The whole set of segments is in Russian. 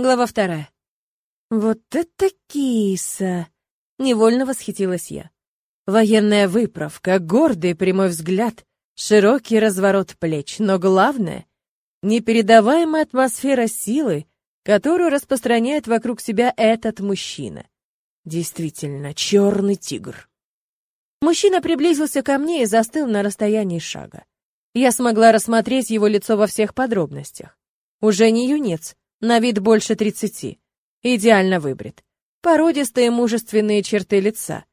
Глава вторая. Вот это киса! Невольно восхитилась я. Военная выправка, гордый прямой взгляд, широкий разворот плеч, но главное — непередаваемая атмосфера силы, которую распространяет вокруг себя этот мужчина. Действительно, черный тигр. Мужчина приблизился ко мне и застыл на расстоянии шага. Я смогла рассмотреть его лицо во всех подробностях. Уже не юнец, на вид больше тридцати. Идеально выбрит. Породистые мужественные черты лица.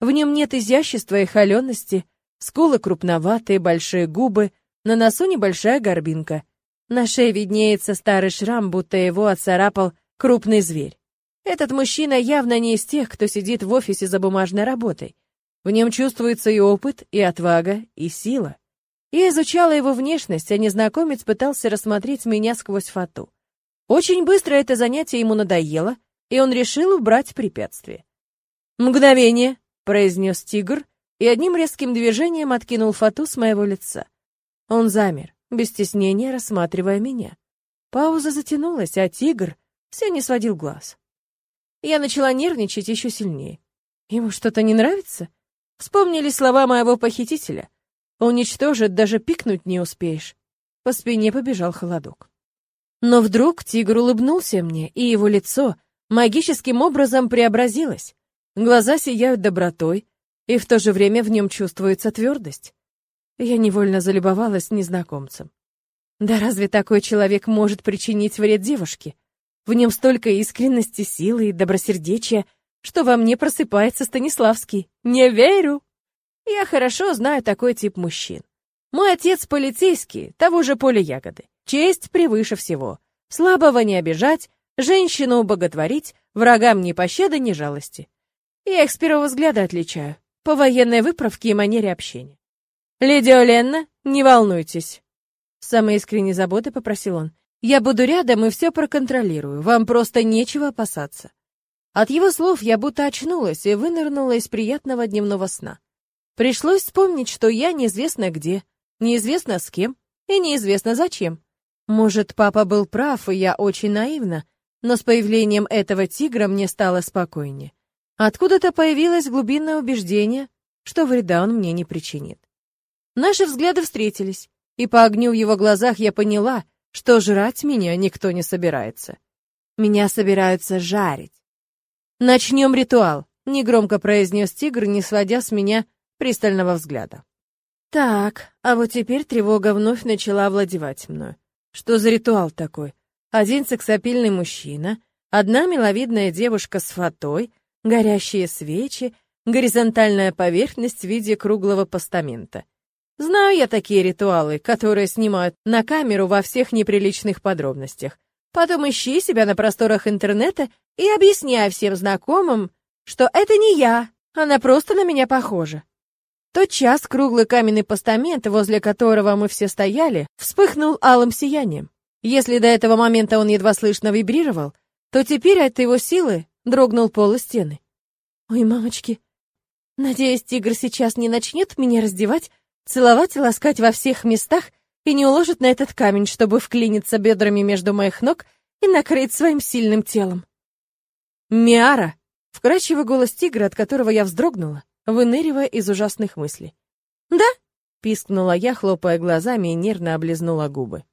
В нем нет изящества и холености, скулы крупноватые, большие губы, на носу небольшая горбинка. На шее виднеется старый шрам, будто его отцарапал крупный зверь. Этот мужчина явно не из тех, кто сидит в офисе за бумажной работой. В нем чувствуется и опыт, и отвага, и сила. Я изучала его внешность, а незнакомец пытался рассмотреть меня сквозь фату. Очень быстро это занятие ему надоело, и он решил убрать препятствие. «Мгновение», — произнес тигр, и одним резким движением откинул фату с моего лица. Он замер, без стеснения рассматривая меня. Пауза затянулась, а тигр все не сводил глаз. Я начала нервничать еще сильнее. Ему что-то не нравится? Вспомнили слова моего похитителя. Уничтожит, даже пикнуть не успеешь. По спине побежал холодок. Но вдруг тигр улыбнулся мне, и его лицо магическим образом преобразилось. Глаза сияют добротой, и в то же время в нем чувствуется твердость. Я невольно залюбовалась незнакомцем. Да разве такой человек может причинить вред девушке? В нем столько искренности, силы и добросердечия, что во мне просыпается Станиславский. Не верю! Я хорошо знаю такой тип мужчин. Мой отец полицейский, того же поля ягоды. Честь превыше всего. Слабого не обижать, женщину боготворить, врагам ни пощады, ни жалости. Я их с первого взгляда отличаю, по военной выправке и манере общения. «Леди Оленна, не волнуйтесь!» С самой искренней заботой попросил он. «Я буду рядом и все проконтролирую, вам просто нечего опасаться». От его слов я будто очнулась и вынырнула из приятного дневного сна. Пришлось вспомнить, что я неизвестно где, неизвестно с кем и неизвестно зачем. Может, папа был прав, и я очень наивна, но с появлением этого тигра мне стало спокойнее. Откуда-то появилось глубинное убеждение, что вреда он мне не причинит. Наши взгляды встретились, и по огню в его глазах я поняла, что жрать меня никто не собирается. Меня собираются жарить. Начнем ритуал, негромко произнес тигр, не сводя с меня пристального взгляда. Так, а вот теперь тревога вновь начала овладевать мною. Что за ритуал такой? Один сексапильный мужчина, одна миловидная девушка с фатой, горящие свечи, горизонтальная поверхность в виде круглого постамента. Знаю я такие ритуалы, которые снимают на камеру во всех неприличных подробностях. Потом ищи себя на просторах интернета и объясняй всем знакомым, что это не я, она просто на меня похожа. Тот час круглый каменный постамент, возле которого мы все стояли, вспыхнул алым сиянием. Если до этого момента он едва слышно вибрировал, то теперь от его силы дрогнул пол и стены. Ой, мамочки, надеюсь, тигр сейчас не начнет меня раздевать, целовать и ласкать во всех местах и не уложит на этот камень, чтобы вклиниться бедрами между моих ног и накрыть своим сильным телом. «Миара!» — вкрадчивый голос тигра, от которого я вздрогнула выныривая из ужасных мыслей. «Да?» — пискнула я, хлопая глазами и нервно облизнула губы.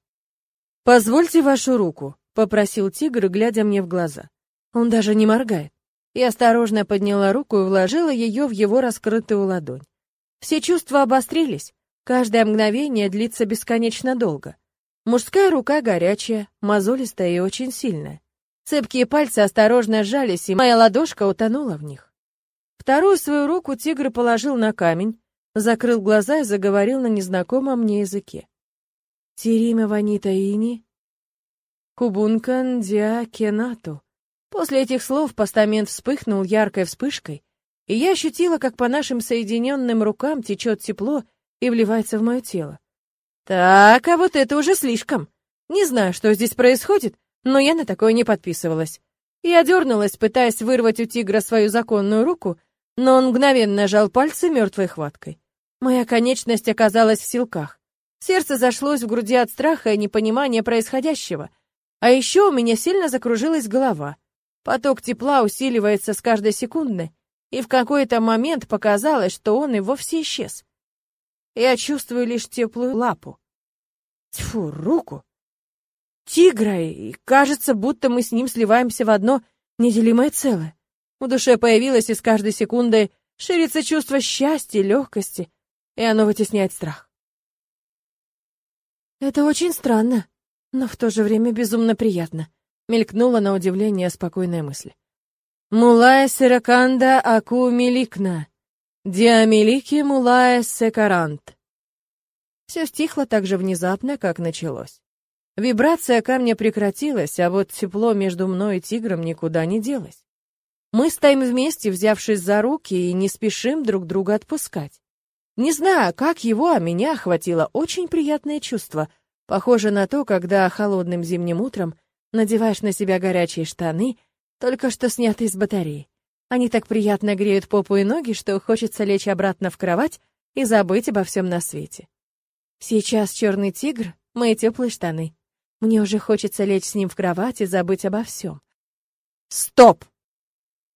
«Позвольте вашу руку», — попросил тигр, глядя мне в глаза. Он даже не моргает. Я осторожно подняла руку и вложила ее в его раскрытую ладонь. Все чувства обострились. Каждое мгновение длится бесконечно долго. Мужская рука горячая, мозолистая и очень сильная. Цепкие пальцы осторожно сжались, и моя ладошка утонула в них. Вторую свою руку тигр положил на камень, закрыл глаза и заговорил на незнакомом мне языке. Тирима ванита ини, кубункан диа кенату. После этих слов постамент вспыхнул яркой вспышкой, и я ощутила, как по нашим соединенным рукам течет тепло и вливается в мое тело. Так, а вот это уже слишком. Не знаю, что здесь происходит, но я на такое не подписывалась. Я дернулась, пытаясь вырвать у тигра свою законную руку, но он мгновенно жал пальцы мертвой хваткой. Моя конечность оказалась в силках. Сердце зашлось в груди от страха и непонимания происходящего. А еще у меня сильно закружилась голова. Поток тепла усиливается с каждой секунды, и в какой-то момент показалось, что он и вовсе исчез. Я чувствую лишь теплую лапу. Тьфу, руку. Тигра, и кажется, будто мы с ним сливаемся в одно неделимое целое. В душе появилось и с каждой секундой ширится чувство счастья, легкости, и оно вытесняет страх. Это очень странно, но в то же время безумно приятно. Мелькнула на удивление спокойная мысль. Мулая сераканда аку миликна, диамилики мулая секарант. Все стихло так же внезапно, как началось. Вибрация камня прекратилась, а вот тепло между мной и тигром никуда не делось. Мы стоим вместе, взявшись за руки, и не спешим друг друга отпускать. Не знаю, как его, а меня охватило очень приятное чувство, похоже на то, когда холодным зимним утром надеваешь на себя горячие штаны, только что снятые с батареи. Они так приятно греют попу и ноги, что хочется лечь обратно в кровать и забыть обо всем на свете. Сейчас черный тигр — мои теплые штаны. Мне уже хочется лечь с ним в кровать и забыть обо всем. Стоп!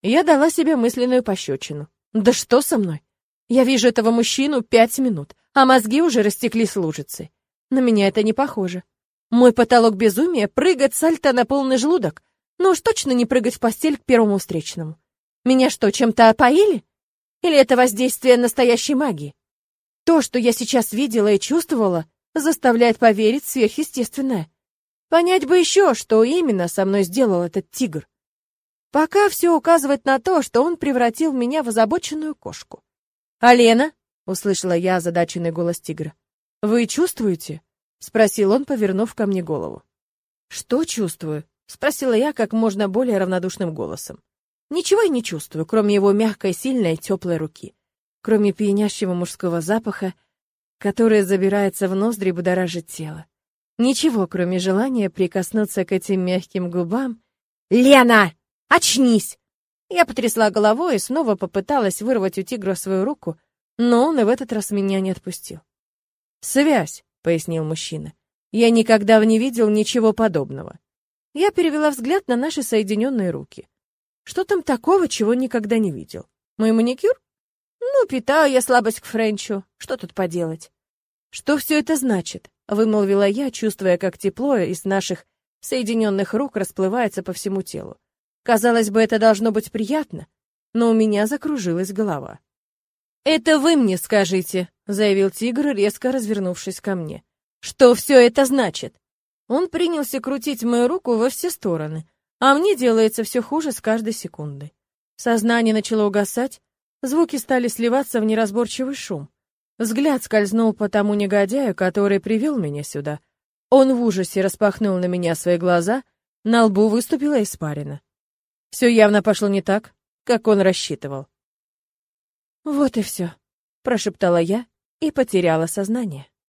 Я дала себе мысленную пощечину. Да что со мной? Я вижу этого мужчину пять минут, а мозги уже растеклись лужицей. На меня это не похоже. Мой потолок безумия — прыгать сальто на полный желудок. Но уж точно не прыгать в постель к первому встречному. Меня что, чем-то опоили? Или это воздействие настоящей магии? То, что я сейчас видела и чувствовала, заставляет поверить в сверхъестественное. Понять бы еще, что именно со мной сделал этот тигр. Пока все указывает на то, что он превратил меня в озабоченную кошку. «Алена?» — услышала я озадаченный голос тигра. «Вы чувствуете?» — спросил он, повернув ко мне голову. «Что чувствую?» — спросила я как можно более равнодушным голосом. «Ничего я не чувствую, кроме его мягкой, сильной, теплой руки, кроме пьянящего мужского запаха, который забирается в ноздри и будоражит тело. Ничего, кроме желания прикоснуться к этим мягким губам. «Лена!» Очнись!» Я потрясла головой и снова попыталась вырвать у тигра свою руку, но он и в этот раз меня не отпустил. «Связь», — пояснил мужчина. «Я никогда не видел ничего подобного». Я перевела взгляд на наши соединенные руки. Что там такого, чего никогда не видел? Мой маникюр? Ну, питаю я слабость к Френчу. Что тут поделать? Что все это значит? Вымолвила я, чувствуя, как тепло из наших соединенных рук расплывается по всему телу. Казалось бы, это должно быть приятно, но у меня закружилась голова. «Это вы мне скажите», — заявил тигр, резко развернувшись ко мне. «Что все это значит?» Он принялся крутить мою руку во все стороны, а мне делается все хуже с каждой секундой. Сознание начало угасать, звуки стали сливаться в неразборчивый шум. Взгляд скользнул по тому негодяю, который привел меня сюда. Он в ужасе распахнул на меня свои глаза, на лбу выступила испарина. Все явно пошло не так, как он рассчитывал. «Вот и все», — прошептала я и потеряла сознание.